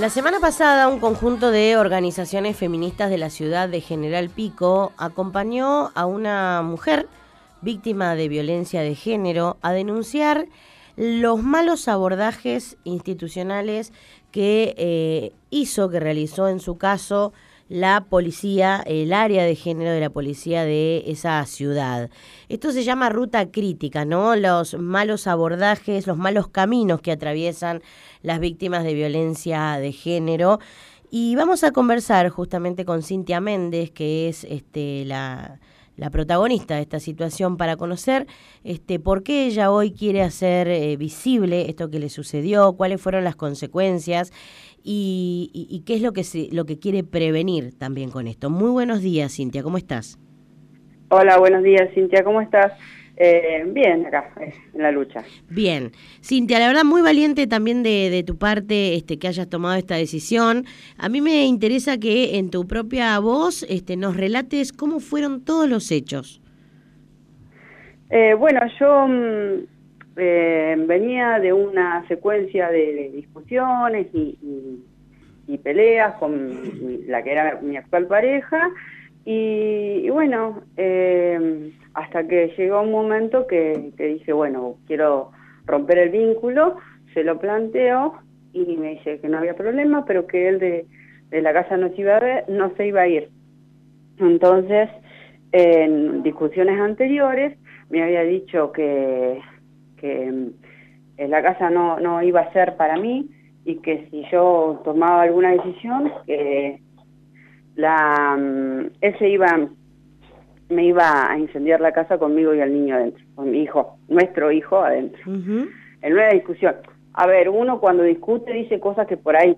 La semana pasada un conjunto de organizaciones feministas de la ciudad de General Pico acompañó a una mujer víctima de violencia de género a denunciar los malos abordajes institucionales que eh, hizo, que realizó en su caso la policía, el área de género de la policía de esa ciudad. Esto se llama ruta crítica, ¿no? Los malos abordajes, los malos caminos que atraviesan las víctimas de violencia de género. Y vamos a conversar justamente con Cintia Méndez, que es este, la, la protagonista de esta situación para conocer este, por qué ella hoy quiere hacer eh, visible esto que le sucedió, cuáles fueron las consecuencias y, qué es lo que, se, lo que quiere prevenir también con esto. Muy buenos días, Cintia, ¿cómo estás? Hola, buenos días, Cintia, ¿cómo estás? Eh, bien, acá, eh, en la lucha. Bien. Cintia, la verdad, muy valiente también de, de, tu parte este, que hayas tomado esta decisión. A mí me interesa que en tu propia voz este, nos relates cómo fueron todos los hechos. Eh, bueno, yo mm, eh, venía de una secuencia de, discusiones y, peleas con la que era mi actual pareja y, bueno, eh, hasta que llegó un momento que, dije, bueno, quiero romper el vínculo, se lo planteo y me dice que no había problema, pero que él de, la casa no se iba a ver, no se iba a ir. Entonces, en discusiones anteriores me había dicho que que mm, la casa no, no iba a ser para mí y que si yo tomaba alguna decisión, que la, mm, él se iba, me iba a incendiar la casa conmigo y al niño adentro, con mi hijo, nuestro hijo adentro. En una discusión. A ver, uno cuando discute dice cosas que por ahí,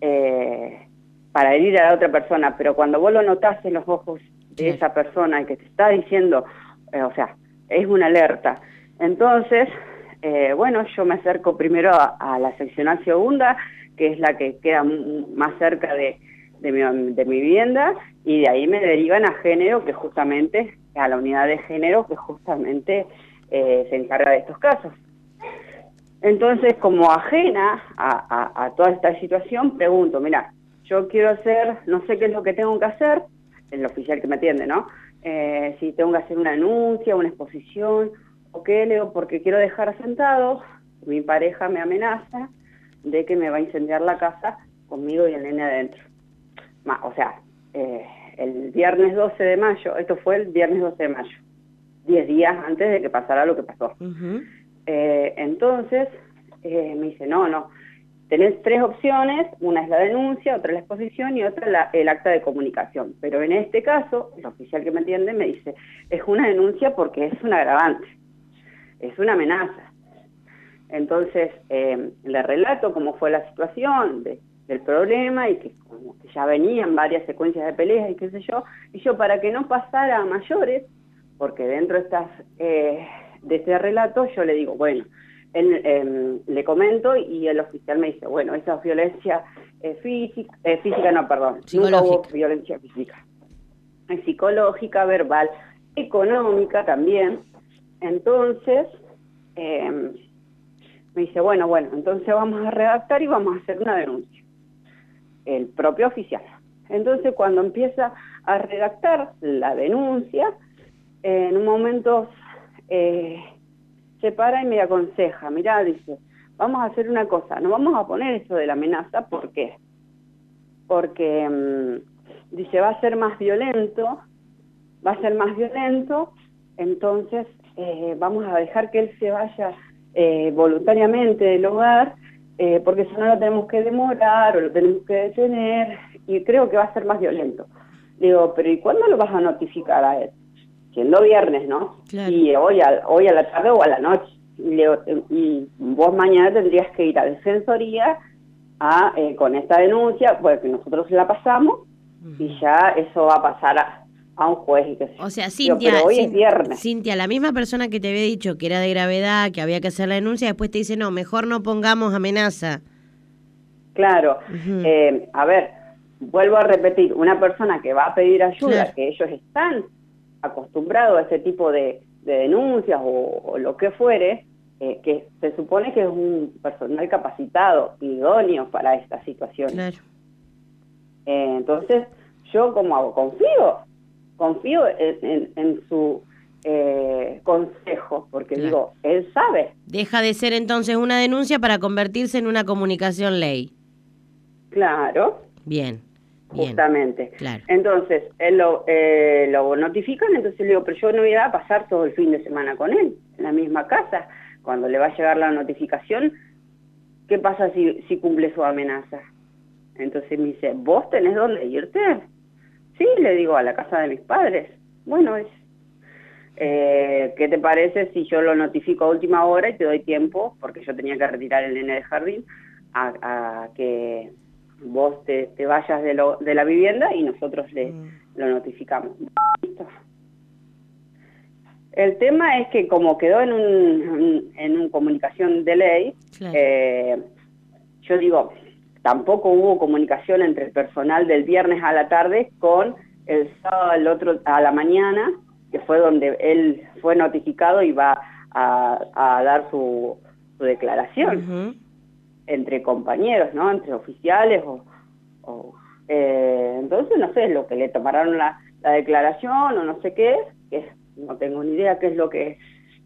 eh, para herir a la otra persona, pero cuando vos lo notás en los ojos de esa persona y que te está diciendo, eh, o sea, es una alerta, entonces, eh, bueno, yo me acerco primero a, la seccional segunda, que es la que queda más cerca de, mi, vivienda, y de ahí me derivan a género, que justamente, a la unidad de género, que justamente eh, se encarga de estos casos. Entonces, como ajena a, toda esta situación, pregunto, mira, yo quiero hacer, no sé qué es lo que tengo que hacer, el oficial que me atiende, ¿no? Eh, si tengo que hacer una anuncia, una exposición, ¿O qué, Leo? Porque quiero dejar asentado, mi pareja me amenaza de que me va a incendiar la casa conmigo y el nene adentro. O sea, eh, el viernes 12 de mayo, esto fue el viernes 12 de mayo, 10 días antes de que pasara lo que pasó. Eh, entonces, eh, me dice, no, no, tenés tres opciones, una es la denuncia, otra la exposición y otra el acta de comunicación. Pero en este caso, el oficial que me atiende me dice, es una denuncia porque es un agravante es una amenaza. Entonces, eh, le relato cómo fue la situación del problema y que, como que ya venían varias secuencias de peleas y qué sé yo, y yo para que no pasara a mayores, porque dentro de, estas, eh, de este relato yo le digo, bueno, em, le comento y el oficial me dice, bueno, esa violencia física, eh, física no, perdón, no hubo violencia física, psicológica, verbal, económica también, entonces, me dice, bueno, bueno, entonces vamos a redactar y vamos a hacer una denuncia. El propio oficial. Entonces, cuando empieza a redactar la denuncia, en un momento eh, se para y me aconseja, mirá, dice, vamos a hacer una cosa, no vamos a poner eso de la amenaza, ¿por qué? Porque, em, dice, va a ser más violento, va a ser más violento, entonces eh, vamos a dejar que él se vaya eh, voluntariamente del hogar, eh, porque si no lo tenemos que demorar o lo tenemos que detener, y creo que va a ser más violento. Digo, pero ¿y cuándo lo vas a notificar a él? Siendo viernes, ¿no? Y hoy a, hoy a la tarde o a la noche. Y, vos mañana tendrías que ir a defensoría a, con esta denuncia, porque nosotros la pasamos, y ya eso va a pasar a, a un juez y O sea, Cintia, hoy es viernes. Cintia, la misma persona que te había dicho que era de gravedad, que había que hacer la denuncia, después te dice, no, mejor no pongamos amenaza. Claro. Eh, a ver, vuelvo a repetir, una persona que va a pedir ayuda, que ellos están acostumbrados a ese tipo de, denuncias o, lo que fuere, eh, que se supone que es un personal capacitado, idóneo para esta situación. Claro. Eh, entonces, yo como hago, confío, confío en, su eh, consejo, porque digo, él sabe. Deja de ser entonces una denuncia para convertirse en una comunicación ley. Claro. Bien. Justamente. Claro. Entonces, él lo, eh, lo notifican, entonces le digo, pero yo no voy a pasar todo el fin de semana con él, en la misma casa. Cuando le va a llegar la notificación, ¿qué pasa si, si cumple su amenaza? Entonces me dice, ¿vos tenés dónde irte? Sí, le digo, a la casa de mis padres. Bueno, es, eh, ¿qué te parece si yo lo notifico a última hora y te doy tiempo, porque yo tenía que retirar el nene de jardín, a, que vos te, vayas de, lo, de la vivienda y nosotros le mm. lo notificamos. El tema es que como quedó en un, en un comunicación de ley, eh, yo digo, tampoco hubo comunicación entre el personal del viernes a la tarde con el sábado al otro a la mañana, que fue donde él fue notificado y va a, dar su, declaración entre compañeros, ¿no? Entre oficiales o, eh, entonces no sé, lo que le tomaron la, declaración o no sé qué, que no tengo ni idea qué es lo que,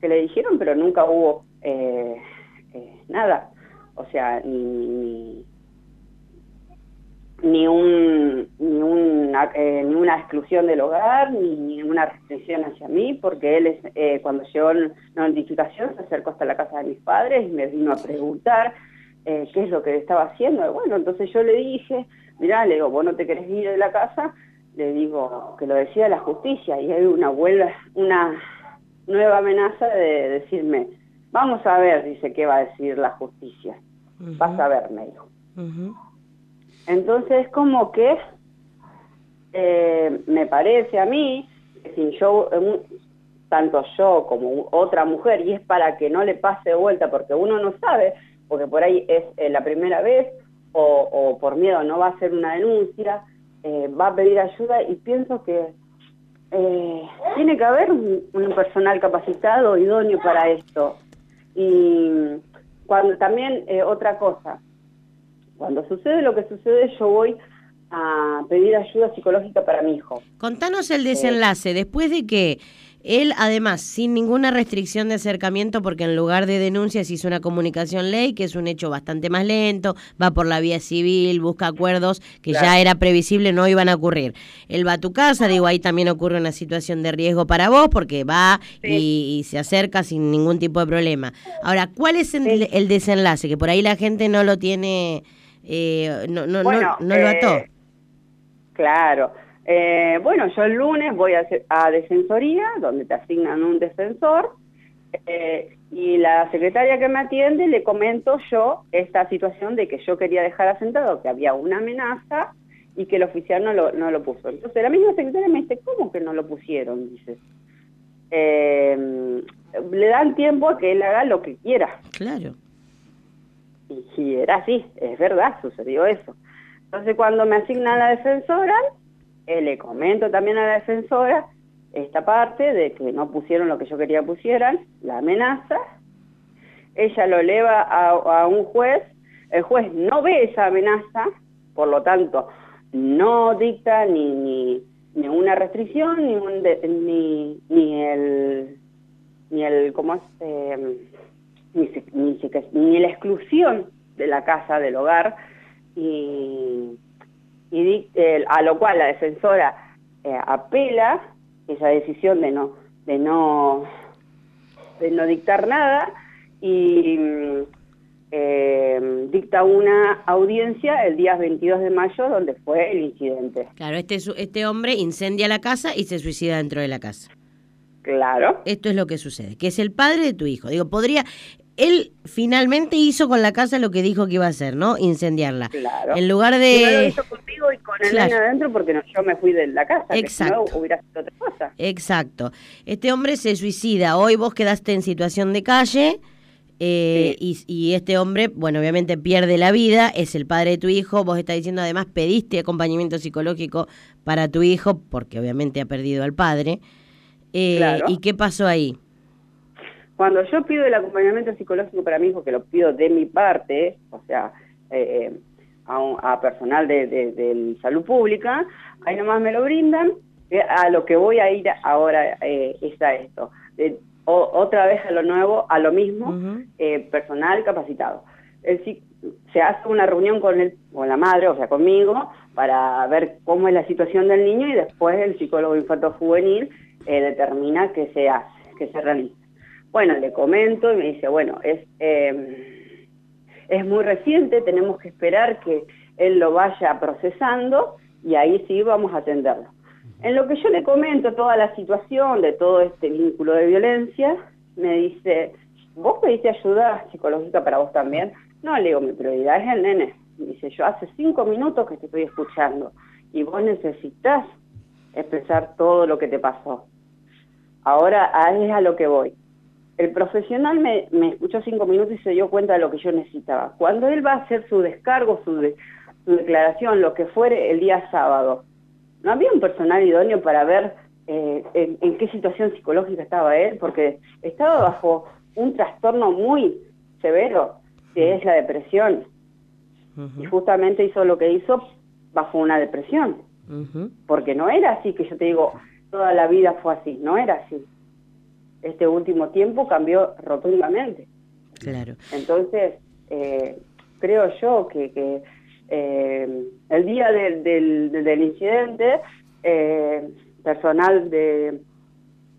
le dijeron, pero nunca hubo eh, eh, nada, o sea, ni ni un ni una, eh, ni una exclusión del hogar ni una restricción hacia mí porque él es, eh, cuando llegó la notificación se acercó hasta la casa de mis padres y me vino a preguntar eh, qué es lo que estaba haciendo. Bueno entonces yo le dije mirá le digo vos no te querés ir de la casa le digo que lo decía la justicia. Y hay una vuelta una nueva amenaza de decirme vamos a ver dice qué va a decir la justicia vas a ver me dijo entonces, como que eh, me parece a mí, si yo, tanto yo como otra mujer, y es para que no le pase de vuelta, porque uno no sabe, porque por ahí es eh, la primera vez, o, por miedo no va a hacer una denuncia, eh, va a pedir ayuda, y pienso que tiene que haber un, un, personal capacitado, idóneo para esto. Y cuando también, otra cosa, cuando sucede lo que sucede, yo voy a pedir ayuda psicológica para mi hijo. Contanos el desenlace, después de que él, además, sin ninguna restricción de acercamiento, porque en lugar de denuncias hizo una comunicación ley, que es un hecho bastante más lento, va por la vía civil, busca acuerdos que ya era previsible no iban a ocurrir. Él va a tu casa, digo, ahí también ocurre una situación de riesgo para vos, porque va y, se acerca sin ningún tipo de problema. Ahora, ¿cuál es el desenlace? Que por ahí la gente no lo tiene eh, no, no, no, no, lo ató. Eh, claro. Eh, bueno, yo el lunes voy a, a defensoría, donde te asignan un defensor, y la secretaria que me atiende le comento yo esta situación de que yo quería dejar asentado que había una amenaza y que el oficial no lo, no lo puso. Entonces la misma secretaria me dice, ¿cómo que no lo pusieron? Dice, le dan tiempo a que él haga lo que quiera. Claro. Y era así, es verdad, sucedió eso. Entonces cuando me asignan la defensora, eh, le comento también a la defensora esta parte de que no pusieron lo que yo quería pusieran, la amenaza, ella lo eleva a, un juez, el juez no ve esa amenaza, por lo tanto, no dicta ni, ni, una restricción, ni, un ni, ni el, ni el, ¿cómo es? Eh, ni, ni, ni la exclusión de la casa, del hogar, y, y eh, a lo cual la defensora eh, apela esa decisión de no, de no, de no dictar nada y eh, dicta una audiencia el día 22 de mayo donde fue el incidente. Claro, este, este hombre incendia la casa y se suicida dentro de la casa. Claro. Esto es lo que sucede, que es el padre de tu hijo. Digo, podría, él finalmente hizo con la casa lo que dijo que iba a hacer, ¿no? Incendiarla. Claro. En lugar de... Y no lo hizo conmigo y con el adentro porque yo me fui de la casa. Exacto. Que hubiera sido otra cosa. Exacto. Este hombre se suicida. Hoy vos quedaste en situación de calle. Eh, y, este hombre, bueno, obviamente pierde la vida, es el padre de tu hijo, vos estás diciendo además pediste acompañamiento psicológico para tu hijo, porque obviamente ha perdido al padre. Eh, ¿Y qué pasó ahí? Cuando yo pido el acompañamiento psicológico para mi hijo, que lo pido de mi parte, o sea, eh, eh, a, personal de, salud pública, ahí nomás me lo brindan, a lo que voy a ir ahora es a esto. otra vez a lo nuevo, a lo mismo, personal capacitado. se hace una reunión con, el, con la madre, o sea, conmigo, para ver cómo es la situación del niño y después el psicólogo infanto juvenil eh, determina qué se hace, qué se realiza. Bueno, le comento y me dice, bueno, es, em, es muy reciente, tenemos que esperar que él lo vaya procesando y ahí sí vamos a atenderlo. En lo que yo le comento toda la situación de todo este vínculo de violencia, me dice, ¿vos pediste ayuda psicológica para vos también? No, le digo, mi prioridad es el nene. Me dice, yo hace cinco minutos que te estoy escuchando y vos necesitas expresar todo lo que te pasó. Ahora es a lo que voy. El profesional me, escuchó cinco minutos y se dio cuenta de lo que yo necesitaba. Cuando él va a hacer su descargo, su, declaración, lo que fuere, el día sábado, no había un personal idóneo para ver eh, en, qué situación psicológica estaba él, porque estaba bajo un trastorno muy severo, que es la depresión. Y justamente hizo lo que hizo bajo una depresión. Porque no era así que yo te digo, toda la vida fue así, no era así. Este último tiempo cambió rotundamente. Claro. Entonces, eh, creo yo que, eh, el día del, del, incidente, eh, personal de,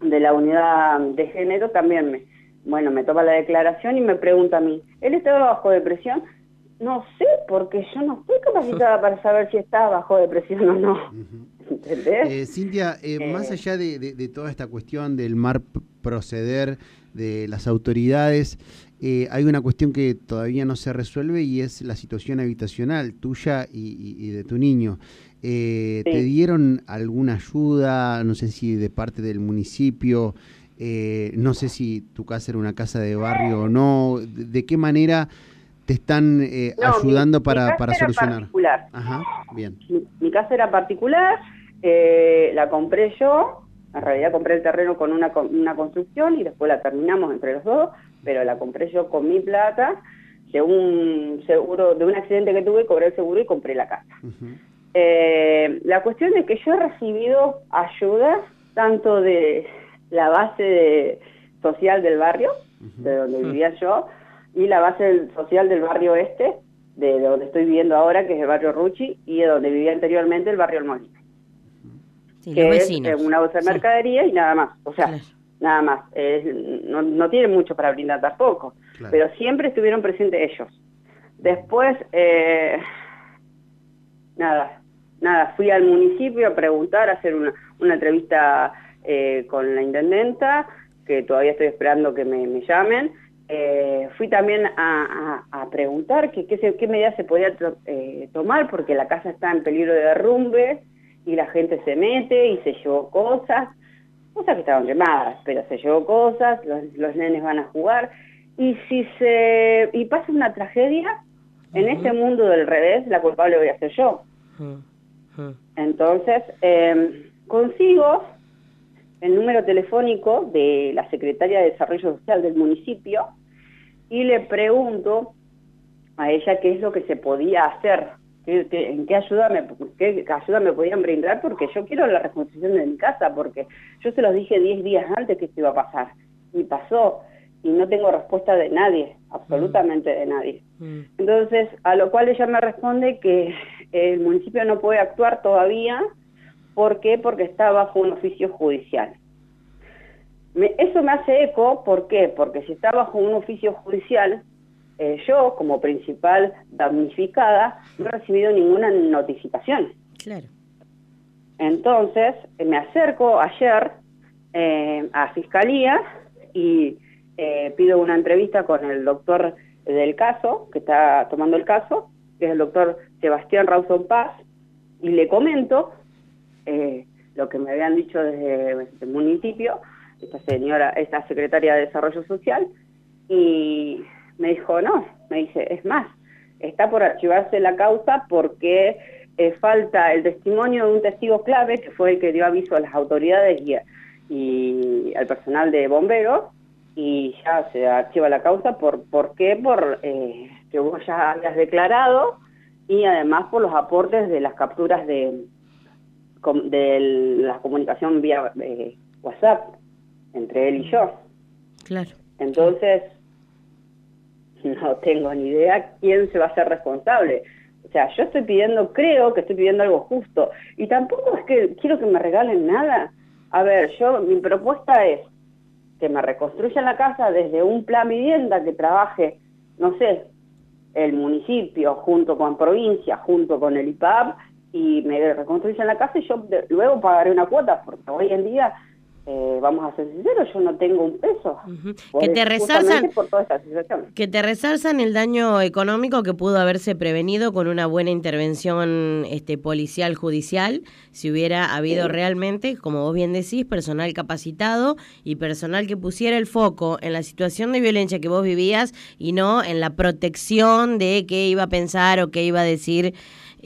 de la unidad de género también me, bueno, me toma la declaración y me pregunta a mí, ¿él estaba bajo depresión? No sé, porque yo no estoy capacitada para saber si está bajo depresión o no. Eh, Cintia, eh, eh, más allá de, toda esta cuestión del mar proceder de las autoridades, hay una cuestión que todavía no se resuelve y es la situación habitacional tuya y, de tu niño. ¿Te dieron alguna ayuda, no sé si de parte del municipio? no sé si tu casa era una casa de barrio o no. ¿De, qué manera te están ayudando para, para solucionar? Particular. Ajá, bien. mi, casa era particular, eh, la compré yo, en realidad compré el terreno con una, una construcción y después la terminamos entre los dos, pero la compré yo con mi plata, de un seguro, de un accidente que tuve, cobré el seguro y compré la casa. Eh, la cuestión es que yo he recibido ayuda tanto de la base social del barrio, de donde vivía yo, y la base social del barrio este, de donde estoy viviendo ahora, que es el barrio Ruchi, y de donde vivía anteriormente el barrio El Molino que es eh, una bolsa de mercadería y nada más. O sea, nada más. no, no tienen mucho para brindar tampoco. Pero siempre estuvieron presentes ellos. Después, eh, nada, nada, fui al municipio a preguntar, a hacer una, una entrevista eh, con la intendenta, que todavía estoy esperando que me, llamen. fui también a, a, preguntar qué qué medidas se podía tomar, porque la casa está en peligro de derrumbe, y la gente se mete y se llevó cosas, cosas que estaban quemadas, pero se llevó cosas, los, nenes van a jugar, y si se y pasa una tragedia, en ese mundo del revés, la culpable voy a ser yo. Entonces, em, consigo el número telefónico de la Secretaria de Desarrollo Social del municipio y le pregunto a ella qué es lo que se podía hacer en qué ayuda me, qué ayuda me podían brindar, porque yo quiero la reconstrucción de mi casa, porque yo se los dije 10 días antes que esto iba a pasar, y pasó, y no tengo respuesta de nadie, absolutamente de nadie. Mm. Entonces, a lo cual ella me responde que el municipio no puede actuar todavía, ¿por qué? Porque está bajo un oficio judicial. eso me hace eco, ¿por qué? Porque si está bajo un oficio judicial, eh, yo, como principal damnificada, no he recibido ninguna notificación. Claro. Entonces, me acerco ayer eh, a Fiscalía y eh, pido una entrevista con el doctor del caso, que está tomando el caso, que es el doctor Sebastián Rawson Paz, y le comento lo que me habían dicho desde el municipio, esta señora, esta secretaria de Desarrollo Social, y me dijo, no, me dice, es más, está por archivarse la causa porque eh, falta el testimonio de un testigo clave, que fue el que dio aviso a las autoridades y, al personal de bomberos, y ya se archiva la causa. ¿Por, por qué? Por eh, que vos ya habías declarado y además por los aportes de las capturas de, de la comunicación vía eh, WhatsApp entre él y yo. Claro. Entonces, no tengo ni idea quién se va a hacer responsable. O sea, yo estoy pidiendo, creo que estoy pidiendo algo justo. Y tampoco es que quiero que me regalen nada. A ver, yo, mi propuesta es que me reconstruyan la casa desde un plan vivienda que trabaje, no sé, el municipio junto con provincia, junto con el IPAP, y me reconstruyan la casa y yo luego pagaré una cuota, porque hoy en día eh, vamos a ser sinceros, yo no tengo un peso. Que te resalzan que te resalzan el daño económico que pudo haberse prevenido con una buena intervención este policial judicial, si hubiera habido realmente, como vos bien decís, personal capacitado y personal que pusiera el foco en la situación de violencia que vos vivías y no en la protección de qué iba a pensar o qué iba a decir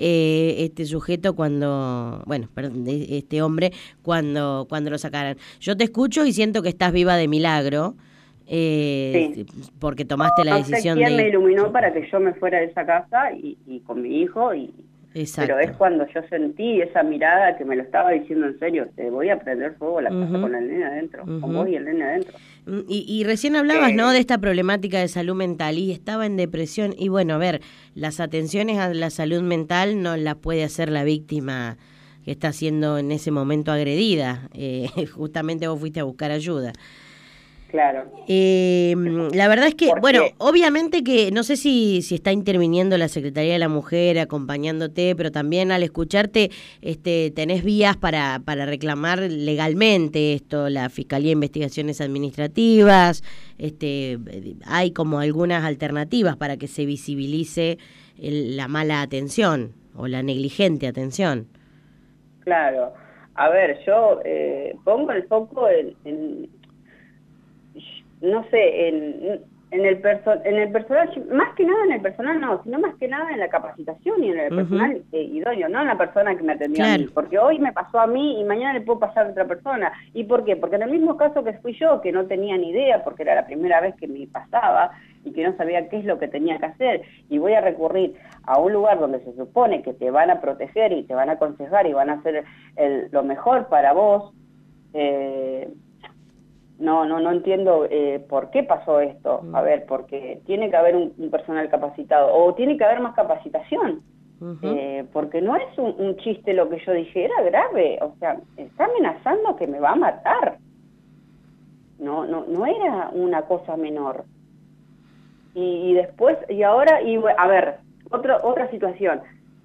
eh, este sujeto cuando, bueno, perdón, este hombre cuando, cuando lo sacaran. Yo te escucho y siento que estás viva de milagro. Eh, porque tomaste la decisión sé quién me iluminó para que yo me fuera de esa casa y, y con mi hijo y, pero es cuando yo sentí esa mirada que me lo estaba diciendo en serio, te voy a prender fuego la casa con el nene adentro, con vos y el nene adentro. Mm, y, recién hablabas, ¿no?, de esta problemática de salud mental y estaba en depresión. Y bueno, a ver, las atenciones a la salud mental no las puede hacer la víctima que está siendo en ese momento agredida. Eh, justamente vos fuiste a buscar ayuda. Claro. Eh, la verdad es que, bueno, obviamente que no sé si, si está interviniendo la Secretaría de la Mujer acompañándote, pero también al escucharte este, tenés vías para, para reclamar legalmente esto, la Fiscalía de Investigaciones Administrativas, este, hay como algunas alternativas para que se visibilice la mala atención o la negligente atención. Claro. A ver, yo eh, pongo el foco en no sé, en, en el en el personal, más que nada en el personal no, sino más que nada en la capacitación y en el personal eh, idóneo, no en la persona que me atendió a mí, porque hoy me pasó a mí y mañana le puedo pasar a otra persona. ¿Y por qué? Porque en el mismo caso que fui yo, que no tenía ni idea, porque era la primera vez que me pasaba y que no sabía qué es lo que tenía que hacer, y voy a recurrir a un lugar donde se supone que te van a proteger y te van a aconsejar y van a hacer el, lo mejor para vos, eh, no, no, no entiendo eh, por qué pasó esto. Mm. A ver, porque tiene que haber un, personal capacitado o tiene que haber más capacitación. eh, porque no es un, chiste lo que yo dije, era grave. O sea, está amenazando que me va a matar. No, no, no era una cosa menor. Y, y después, y ahora, y a ver, otra otra situación.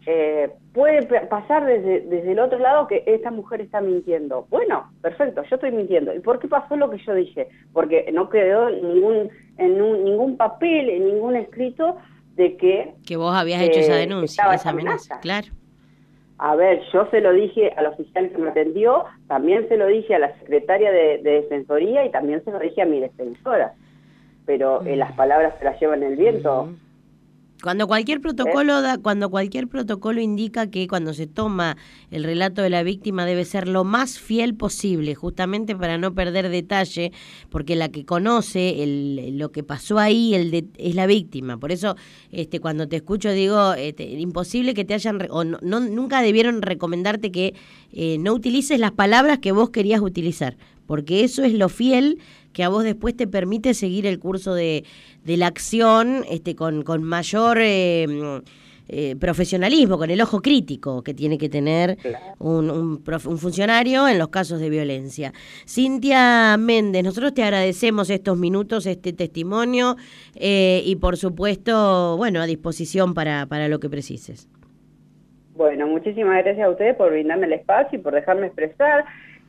Eh, puede pasar desde, desde el otro lado que esta mujer está mintiendo. Bueno, perfecto, yo estoy mintiendo. ¿Y por qué pasó lo que yo dije? Porque no quedó ningún, en ningún papel, en ningún escrito de que... Que vos habías hecho esa denuncia, esa amenaza. Claro. A ver, yo se lo dije al oficial que me atendió, también se lo dije a la secretaria de, Defensoría y también se lo dije a mi defensora. Pero eh, las palabras se las llevan el viento. Cuando cualquier protocolo da, cuando cualquier protocolo indica que cuando se toma el relato de la víctima debe ser lo más fiel posible, justamente para no perder detalle, porque la que conoce el, lo que pasó ahí el es la víctima. Por eso, este, cuando te escucho digo, este, imposible que te hayan o no, nunca debieron recomendarte que eh, no utilices las palabras que vos querías utilizar, porque eso es lo fiel que a vos después te permite seguir el curso de, de la acción este, con, con mayor eh, eh, profesionalismo, con el ojo crítico que tiene que tener un, un, funcionario en los casos de violencia. Cintia Méndez, nosotros te agradecemos estos minutos, este testimonio eh, y por supuesto, bueno, a disposición para, para lo que precises. Bueno, muchísimas gracias a ustedes por brindarme el espacio y por dejarme expresar.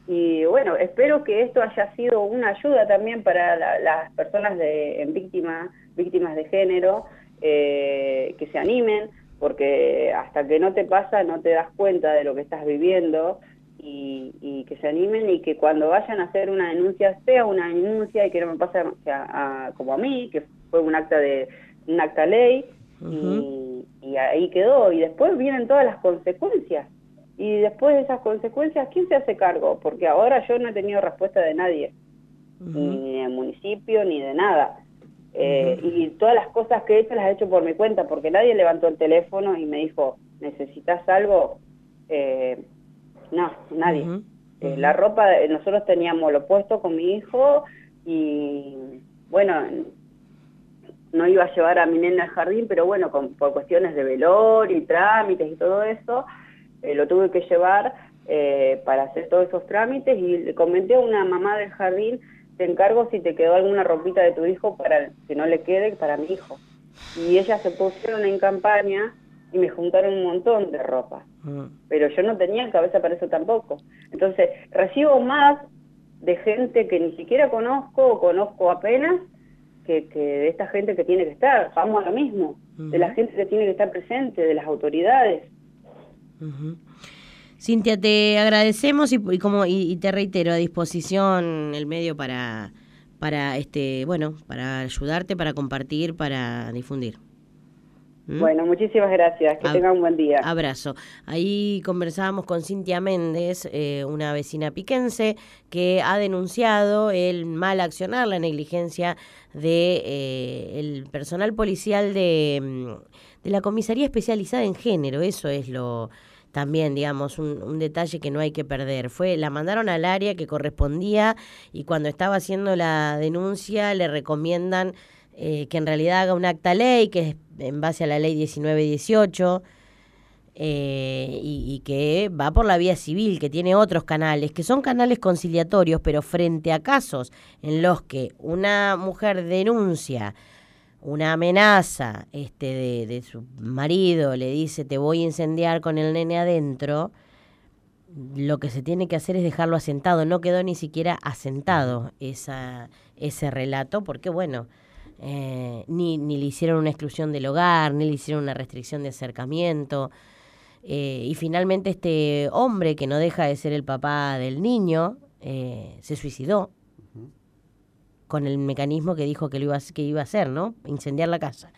Y bueno, espero que esto haya sido una ayuda también para las personas de, en víctimas, víctimas de género, eh, que se animen, porque hasta que no te pasa no te das cuenta de lo que estás viviendo y, que se animen y que cuando vayan a hacer una denuncia sea una denuncia y que no me pase como a mí, que fue un acta de un acta ley y, y ahí quedó. Y después vienen todas las consecuencias y después de esas consecuencias, ¿quién se hace cargo? Porque ahora yo no he tenido respuesta de nadie. ni de municipio, ni de nada. Eh, y todas las cosas que he hecho las he hecho por mi cuenta, porque nadie levantó el teléfono y me dijo, ¿necesitas algo? Eh, no, nadie. Eh, la ropa, nosotros teníamos lo puesto con mi hijo y bueno, no iba a llevar a mi nena al jardín, pero bueno, por cuestiones de velor y trámites y todo eso, lo tuve que llevar para hacer todos esos trámites y le comenté a una mamá del jardín te encargo si te quedó alguna ropita de tu hijo para que no le quede para mi hijo. Y ellas se pusieron en campaña y me juntaron un montón de ropa. Mm. Pero yo no tenía cabeza para eso tampoco. Entonces, recibo más de gente que ni siquiera conozco o conozco apenas que, de esta gente que tiene que estar. Vamos a lo mismo, de la gente que tiene que estar presente, de las autoridades. Cintia, te agradecemos y, como y, te reitero a disposición el medio para para este bueno para ayudarte, para compartir, para difundir. ¿Mm? Bueno, muchísimas gracias. Que tengan un buen día. Abrazo. Ahí conversábamos con Cintia Méndez, eh, una vecina piquense, que ha denunciado el mal accionar, la negligencia de eh, el personal policial de, mm, de la comisaría especializada en género. Eso es lo también, digamos, un, detalle que no hay que perder. Fue, la mandaron al área que correspondía y cuando estaba haciendo la denuncia le recomiendan eh, que en realidad haga un acta ley, que es en base a la ley 1918. Eh, y, y, que va por la vía civil, que tiene otros canales, que son canales conciliatorios, pero frente a casos en los que una mujer denuncia una amenaza este, de, su marido, le dice te voy a incendiar con el nene adentro, lo que se tiene que hacer es dejarlo asentado. No quedó ni siquiera asentado esa, ese relato, porque bueno, eh, ni, ni le hicieron una exclusión del hogar, ni le hicieron una restricción de acercamiento. Eh, y finalmente este hombre, que no deja de ser el papá del niño, eh, se suicidó con el mecanismo que dijo que, lo iba, que iba a hacer, ¿no? Incendiar la casa.